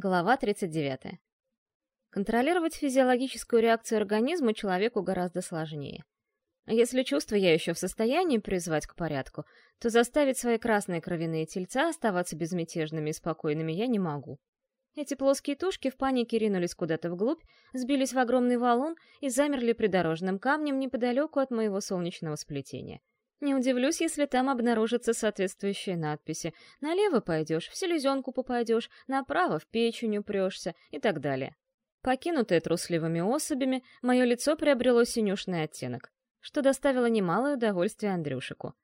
Глава 39. Контролировать физиологическую реакцию организма человеку гораздо сложнее. Если чувства я еще в состоянии призвать к порядку, то заставить свои красные кровяные тельца оставаться безмятежными и спокойными я не могу. Эти плоские тушки в панике ринулись куда-то вглубь, сбились в огромный валун и замерли придорожным камнем неподалеку от моего солнечного сплетения. Не удивлюсь, если там обнаружатся соответствующие надписи. Налево пойдешь, в селезенку попадешь, направо в печень упрешься и так далее. Покинутое трусливыми особями, мое лицо приобрело синюшный оттенок, что доставило немалое удовольствие Андрюшику.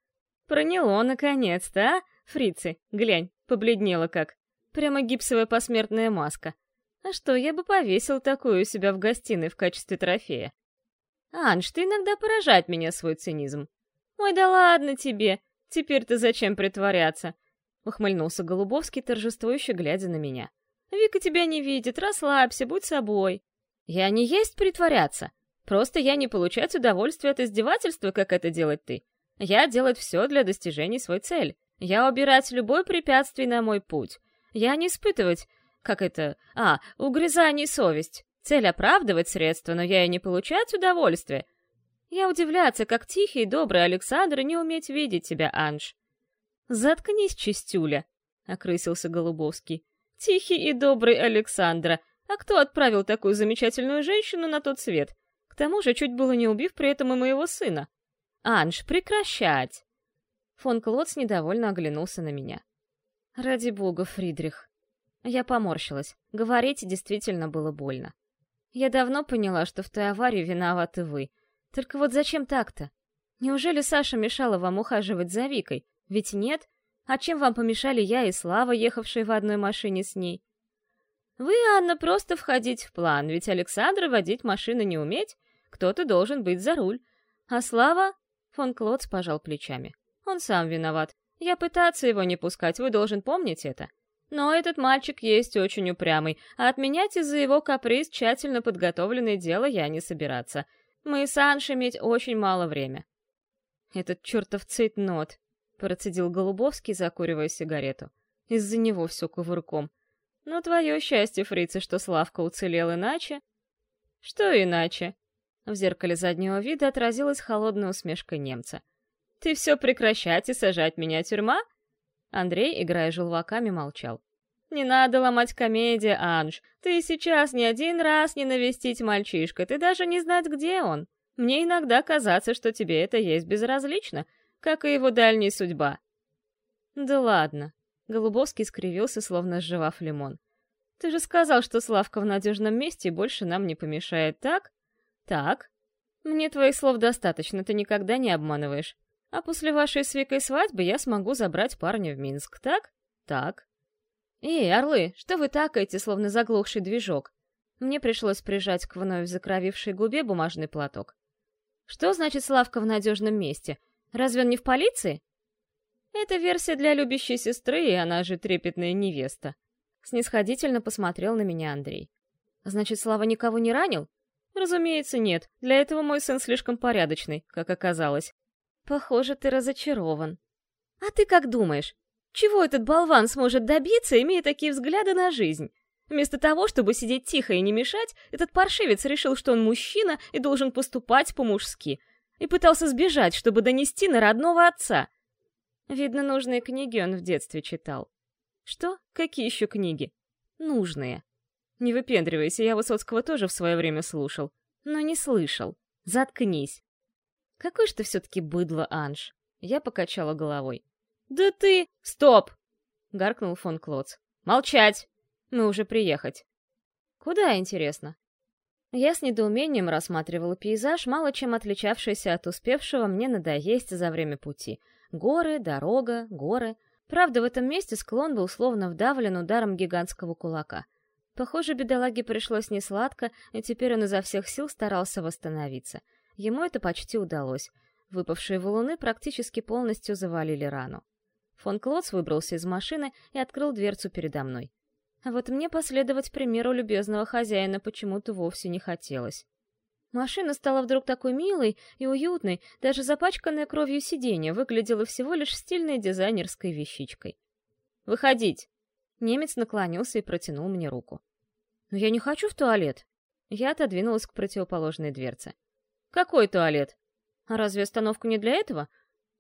«Проняло, наконец-то, а? Фрицы, глянь, побледнела как. Прямо гипсовая посмертная маска. А что, я бы повесил такую у себя в гостиной в качестве трофея. Анж, ты иногда поражает меня свой цинизм. «Ой, да ладно тебе! Теперь-то зачем притворяться?» — ухмыльнулся Голубовский, торжествующе глядя на меня. «Вика тебя не видит, расслабься, будь собой». «Я не есть притворяться. Просто я не получать удовольствие от издевательства, как это делать ты. Я делать все для достижения своей цели. Я убирать любое препятствие на мой путь. Я не испытывать, как это, а, угрызаний совесть. Цель оправдывать средства, но я и не получать удовольствие. Я удивляться, как тихий и добрый Александр не уметь видеть тебя, Анж. Заткнись, чистюля, окрысился Голубовский. Тихий и добрый Александра. А кто отправил такую замечательную женщину на тот свет? К тому же чуть было не убив при этом и моего сына. Анж, прекращать! Фон Клотс недовольно оглянулся на меня. Ради бога, Фридрих. Я поморщилась. Говорить действительно было больно. Я давно поняла, что в той аварии виноваты вы — только вот зачем так-то? Неужели Саша мешала вам ухаживать за Викой? Ведь нет. А чем вам помешали я и Слава, ехавшие в одной машине с ней? Вы, Анна, просто входить в план, ведь Александра водить машину не уметь, кто-то должен быть за руль. А Слава... Фон Клотс пожал плечами. Он сам виноват. Я пытаться его не пускать, вы должен помнить это. Но этот мальчик есть очень упрямый, а отменять из-за его каприз тщательно подготовленное дело я не собираться. Мы с Анш иметь очень мало время. Этот чертов цейтнот, процедил Голубовский, закуривая сигарету. Из-за него все кувырком. Но твое счастье, фрицы, что Славка уцелел иначе. Что иначе? В зеркале заднего вида отразилась холодная усмешка немца. Ты все прекращать и сажать меня тюрьма? Андрей, играя желваками, молчал. «Не надо ломать комедию, Анж. Ты сейчас ни один раз не навестить мальчишка, ты даже не знать, где он. Мне иногда казаться, что тебе это есть безразлично, как и его дальняя судьба». «Да ладно». Голубовский скривился, словно сживав лимон. «Ты же сказал, что Славка в надежном месте и больше нам не помешает, так?» «Так. Мне твоих слов достаточно, ты никогда не обманываешь. А после вашей с Викой свадьбы я смогу забрать парня в Минск, так?» «Так. «Эй, орлы, что вы такаете, словно заглохший движок?» Мне пришлось прижать к вновь закровившей губе бумажный платок. «Что значит Славка в надежном месте? Разве он не в полиции?» «Это версия для любящей сестры, и она же трепетная невеста». Снисходительно посмотрел на меня Андрей. «Значит, Слава никого не ранил?» «Разумеется, нет. Для этого мой сын слишком порядочный, как оказалось». «Похоже, ты разочарован». «А ты как думаешь? Чего этот болван сможет добиться, имея такие взгляды на жизнь? Вместо того, чтобы сидеть тихо и не мешать, этот паршивец решил, что он мужчина и должен поступать по-мужски. И пытался сбежать, чтобы донести на родного отца. Видно, нужные книги он в детстве читал. Что? Какие еще книги? Нужные. Не выпендривайся, я Высоцкого тоже в свое время слушал. Но не слышал. Заткнись. Какой ж ты все-таки быдло, Анж. Я покачала головой. «Да ты...» «Стоп!» — гаркнул фон Клоц. «Молчать! Мы уже приехать». «Куда, интересно?» Я с недоумением рассматривала пейзаж, мало чем отличавшийся от успевшего мне надоесть за время пути. Горы, дорога, горы. Правда, в этом месте склон был словно вдавлен ударом гигантского кулака. Похоже, бедолаге пришлось несладко, и теперь он изо всех сил старался восстановиться. Ему это почти удалось. Выпавшие валуны практически полностью завалили рану. Фон Клотс выбрался из машины и открыл дверцу передо мной. А вот мне последовать примеру любезного хозяина почему-то вовсе не хотелось. Машина стала вдруг такой милой и уютной, даже запачканная кровью сиденье выглядело всего лишь стильной дизайнерской вещичкой. «Выходить!» Немец наклонился и протянул мне руку. «Но я не хочу в туалет!» Я отодвинулась к противоположной дверце. «Какой туалет? А разве остановка не для этого?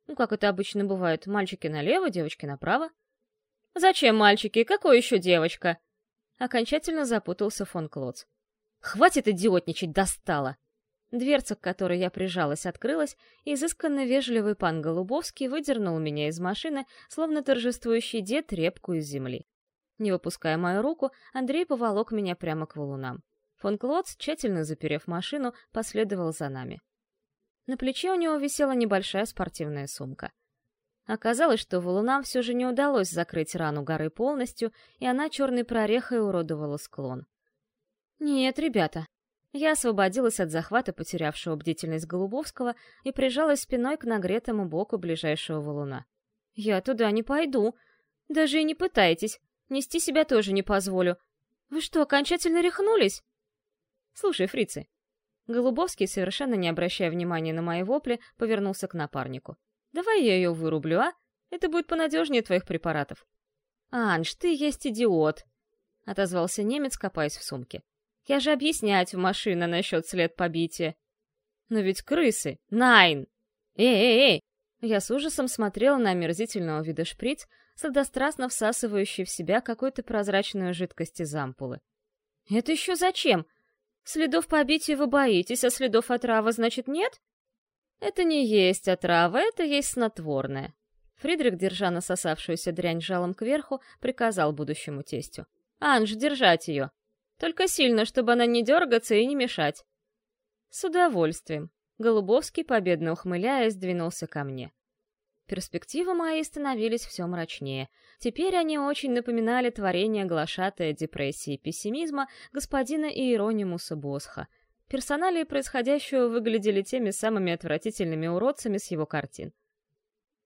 Ну, как это обычно бывает, мальчики налево, девочки направо?» «Зачем мальчики? Какой еще девочка?» Окончательно запутался фон Клоц. «Хватит идиотничать, достала!» Дверца, к которой я прижалась, открылась, и изысканно вежливый пан Голубовский выдернул меня из машины, словно торжествующий дед репку из земли. Не выпуская мою руку, Андрей поволок меня прямо к валунам. Фон Клотц, тщательно заперев машину, последовал за нами. На плече у него висела небольшая спортивная сумка. Оказалось, что валунам все же не удалось закрыть рану горы полностью, и она черной прорехой уродовала склон. «Нет, ребята». Я освободилась от захвата потерявшего бдительность Голубовского и прижалась спиной к нагретому боку ближайшего валуна. «Я туда не пойду. Даже и не пытайтесь. Нести себя тоже не позволю. Вы что, окончательно рехнулись? Слушай, фрицы. Голубовский, совершенно не обращая внимания на мои вопли, повернулся к напарнику. Давай я ее вырублю, а? Это будет понадежнее твоих препаратов. Анж, ты есть идиот, отозвался немец, копаясь в сумке. Я же объяснять в машине насчет след побития. Но ведь крысы! Найн! Эй-эй-эй! Я с ужасом смотрела на омерзительного вида шприц, сладострастно всасывающий в себя какую-то прозрачную жидкость из ампулы. «Это еще зачем? Следов побития вы боитесь, а следов отравы, значит, нет?» «Это не есть отрава, это есть снотворное». Фридрих, держа насосавшуюся дрянь жалом кверху, приказал будущему тестю. «Анж, держать ее! Только сильно, чтобы она не дергаться и не мешать!» «С удовольствием!» Голубовский, победно ухмыляясь, двинулся ко мне. Перспективы мои становились все мрачнее. Теперь они очень напоминали творение глашатая депрессии и пессимизма господина Иеронимуса Босха. Персоналии происходящего выглядели теми самыми отвратительными уродцами с его картин.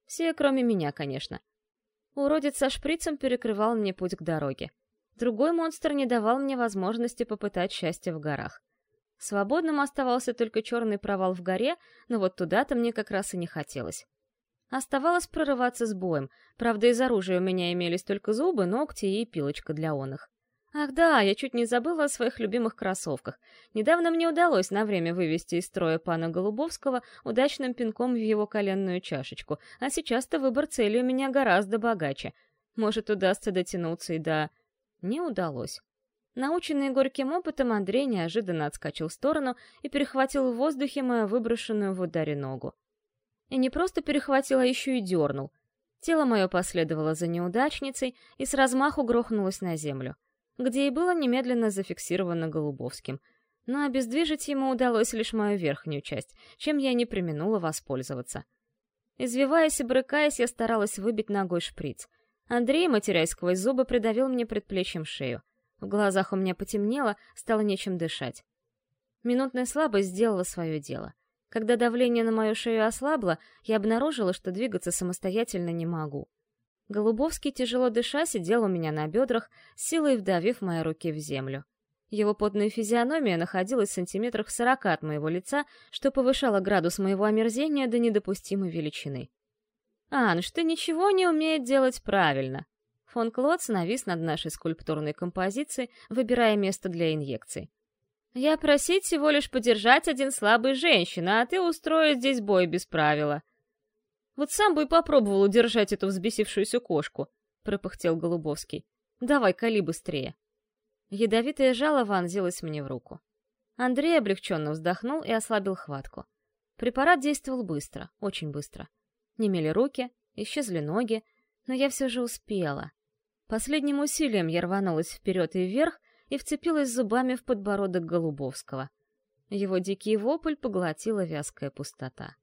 Все, кроме меня, конечно. Уродец со шприцем перекрывал мне путь к дороге. Другой монстр не давал мне возможности попытать счастье в горах. Свободным оставался только черный провал в горе, но вот туда-то мне как раз и не хотелось. Оставалось прорываться с боем, правда, из оружия у меня имелись только зубы, ногти и пилочка для оных. Ах да, я чуть не забыла о своих любимых кроссовках. Недавно мне удалось на время вывести из строя пана Голубовского удачным пинком в его коленную чашечку, а сейчас-то выбор цели у меня гораздо богаче. Может, удастся дотянуться и до... Не удалось. Наученный горьким опытом, Андрей неожиданно отскочил в сторону и перехватил в воздухе мою выброшенную в ударе ногу. И не просто перехватил, а еще и дернул. Тело мое последовало за неудачницей и с размаху грохнулось на землю, где и было немедленно зафиксировано Голубовским. Но обездвижить ему удалось лишь мою верхнюю часть, чем я не применула воспользоваться. Извиваясь и брыкаясь, я старалась выбить ногой шприц. Андрей, матерясь сквозь зубы, придавил мне предплечьем шею. В глазах у меня потемнело, стало нечем дышать. Минутная слабость сделала свое дело. Когда давление на мою шею ослабло, я обнаружила, что двигаться самостоятельно не могу. Голубовский, тяжело дыша, сидел у меня на бедрах, силой вдавив мои руки в землю. Его потная физиономия находилась в сантиметрах сорока от моего лица, что повышало градус моего омерзения до недопустимой величины. «Анж, ты ничего не умеет делать правильно!» Фон Клотц навис над нашей скульптурной композицией, выбирая место для инъекций. Я просить всего лишь подержать один слабый женщина, а ты устроить здесь бой без правила. Вот сам бы и попробовал удержать эту взбесившуюся кошку, пропыхтел Голубовский. Давай, кали быстрее. Ядовитое жало вонзилось мне в руку. Андрей облегченно вздохнул и ослабил хватку. Препарат действовал быстро, очень быстро. Немели руки, исчезли ноги, но я все же успела. Последним усилием я рванулась вперед и вверх, и вцепилась зубами в подбородок Голубовского. Его дикий вопль поглотила вязкая пустота.